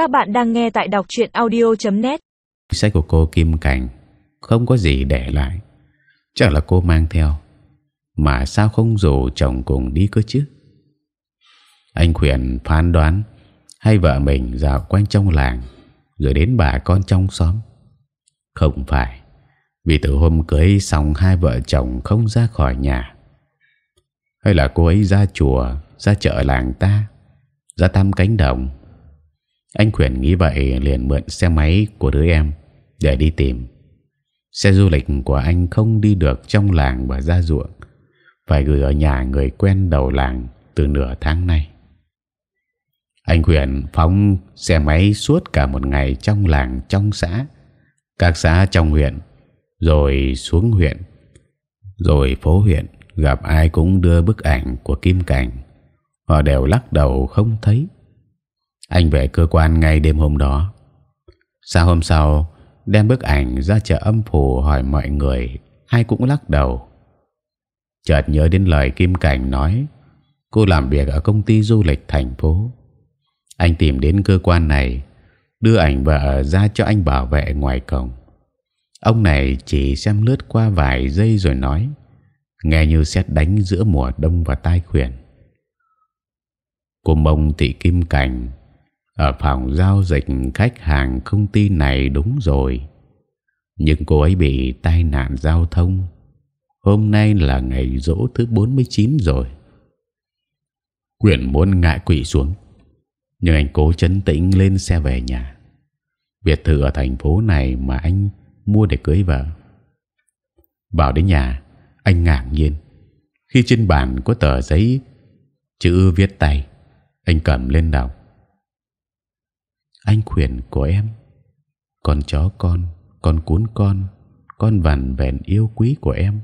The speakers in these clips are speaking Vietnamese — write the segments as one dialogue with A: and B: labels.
A: Các bạn đang nghe tại đọc truyện audio.net.
B: Sách của cô Kim Cảnh không có gì để lại, chắc là cô mang theo. Mà sao không rủ chồng cùng đi cơ chứ? Anh khuyển phán đoán hay vợ mình dạo quanh trong làng rồi đến bà con trong xóm. Không phải, vì từ hôm cưới xong hai vợ chồng không ra khỏi nhà. Hay là cô ấy ra chùa, ra chợ làng ta, ra thăm cánh đồng anh Quyền nghĩ vậy liền mượn xe máy của đứa em để đi tìm. Xe du lịch của anh không đi được trong làng và ra ruộng, phải gửi ở nhà người quen đầu làng từ nửa tháng nay. Anh Quyền phóng xe máy suốt cả một ngày trong làng trong xã, các xã trong huyện, rồi xuống huyện, rồi phố huyện gặp ai cũng đưa bức ảnh của Kim Cảnh, họ đều lắc đầu không thấy anh về cơ quan ngay đêm hôm đó. Sáng hôm sau, đem bức ảnh ra chợ âm phủ hỏi mọi người ai cũng lắc đầu. Chợt nhớ đến lời kim cảnh nói, cô làm việc ở công ty du lịch thành phố. Anh tìm đến cơ quan này, đưa ảnh vợ ra cho anh bảo vệ ngoài cổng. Ông này chỉ xem lướt qua vài giây rồi nói, nghe như xét đánh giữa mùa đông và tai khuyển. Cô mông thị kim cảnh ở phòng giao dịch khách hàng công ty này đúng rồi. Nhưng cô ấy bị tai nạn giao thông. Hôm nay là ngày rỗ thứ 49 rồi. Quyển muốn ngại quỵ xuống. Nhưng anh cố chấn tĩnh lên xe về nhà. Biệt thự ở thành phố này mà anh mua để cưới vợ. Vào đến nhà, anh ngạc nhiên. Khi trên bàn có tờ giấy chữ viết tay, anh cầm lên đọc anh khuyển của em. Con chó con con cuốn con con vằn vẹn yêu quý của em.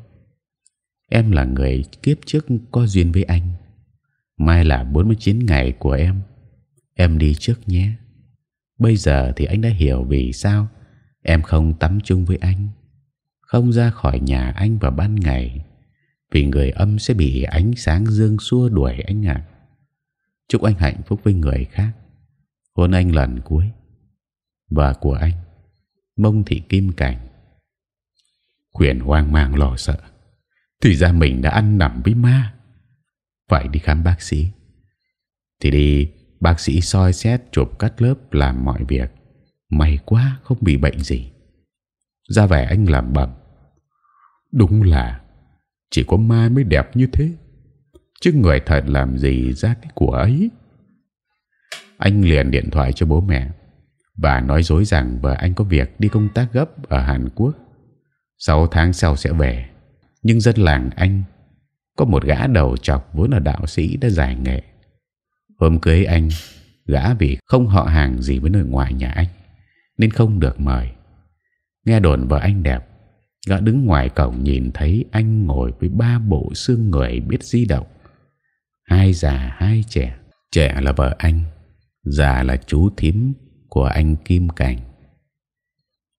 B: Em là người kiếp trước có duyên với anh. Mai là 49 ngày của em. Em đi trước nhé. Bây giờ thì anh đã hiểu vì sao em không tắm chung với anh, không ra khỏi nhà anh vào ban ngày, vì người âm sẽ bị ánh sáng dương xua đuổi anh ạ. Chúc anh hạnh phúc với người khác hôn anh lần cuối. Và của anh, mông thị kim cảnh. Khuyển hoang mang lo sợ. Thì ra mình đã ăn nằm với ma. Phải đi khám bác sĩ. Thì đi, bác sĩ soi xét chụp cắt lớp làm mọi việc. May quá không bị bệnh gì. Ra vẻ anh làm bẩm. Đúng là, chỉ có ma mới đẹp như thế. Chứ người thật làm gì ra cái của ấy? Anh liền điện thoại cho bố mẹ và nói dối rằng vợ anh có việc đi công tác gấp ở Hàn Quốc. Sáu tháng sau sẽ về. Nhưng dân làng anh có một gã đầu chọc vốn là đạo sĩ đã giải nghệ. Hôm cưới anh, gã vì không họ hàng gì với nội ngoại nhà anh nên không được mời. Nghe đồn vợ anh đẹp, gã đứng ngoài cổng nhìn thấy anh ngồi với ba bộ xương người biết di động. Hai già hai trẻ, trẻ là vợ anh già là chú thím của anh Kim Cảnh.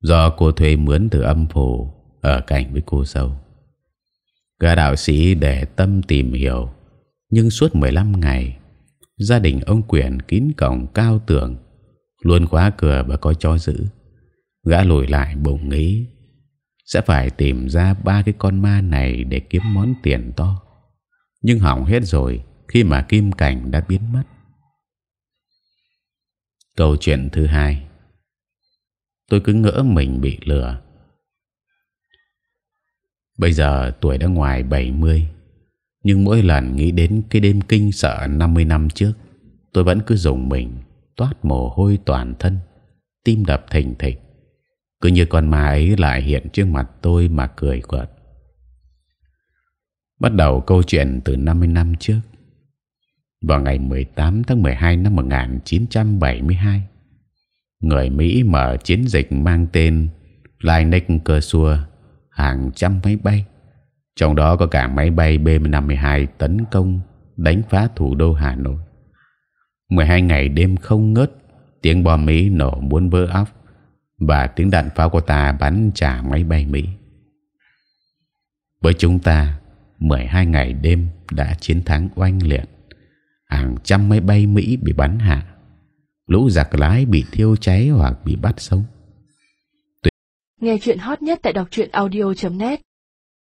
B: Do cô thuê mướn từ âm phủ ở cạnh với cô dâu. Cả đạo sĩ để tâm tìm hiểu, nhưng suốt 15 ngày, gia đình ông Quyền kín cổng cao tường, luôn khóa cửa và có cho giữ. Gã lùi lại bụng nghĩ sẽ phải tìm ra ba cái con ma này để kiếm món tiền to. Nhưng hỏng hết rồi khi mà Kim Cảnh đã biến mất. Câu chuyện thứ hai. Tôi cứ ngỡ mình bị lừa. Bây giờ tuổi đã ngoài 70 Nhưng mỗi lần nghĩ đến cái đêm kinh sợ 50 năm trước, Tôi vẫn cứ dùng mình, Toát mồ hôi toàn thân, Tim đập thình thịch. Cứ như con ma ấy lại hiện trước mặt tôi mà cười quật Bắt đầu câu chuyện từ 50 năm trước vào ngày 18 tháng 12 năm 1972 người Mỹ mở chiến dịch mang tên Linex Kershaw hàng trăm máy bay. Trong đó có cả máy bay B-52 tấn công đánh phá thủ đô Hà Nội. 12 ngày đêm không ngớt, tiếng bom Mỹ nổ muốn vỡ óc và tiếng đạn pháo của ta bắn trả máy bay Mỹ. Với chúng ta 12 ngày đêm đã chiến thắng oanh liệt hàng trăm máy bay Mỹ bị bắn hạ lũ giặc lái bị thiêu cháy hoặc bị bắt sống Tuyệt.
A: nghe chuyện hot nhất tại đọc truyện audio .net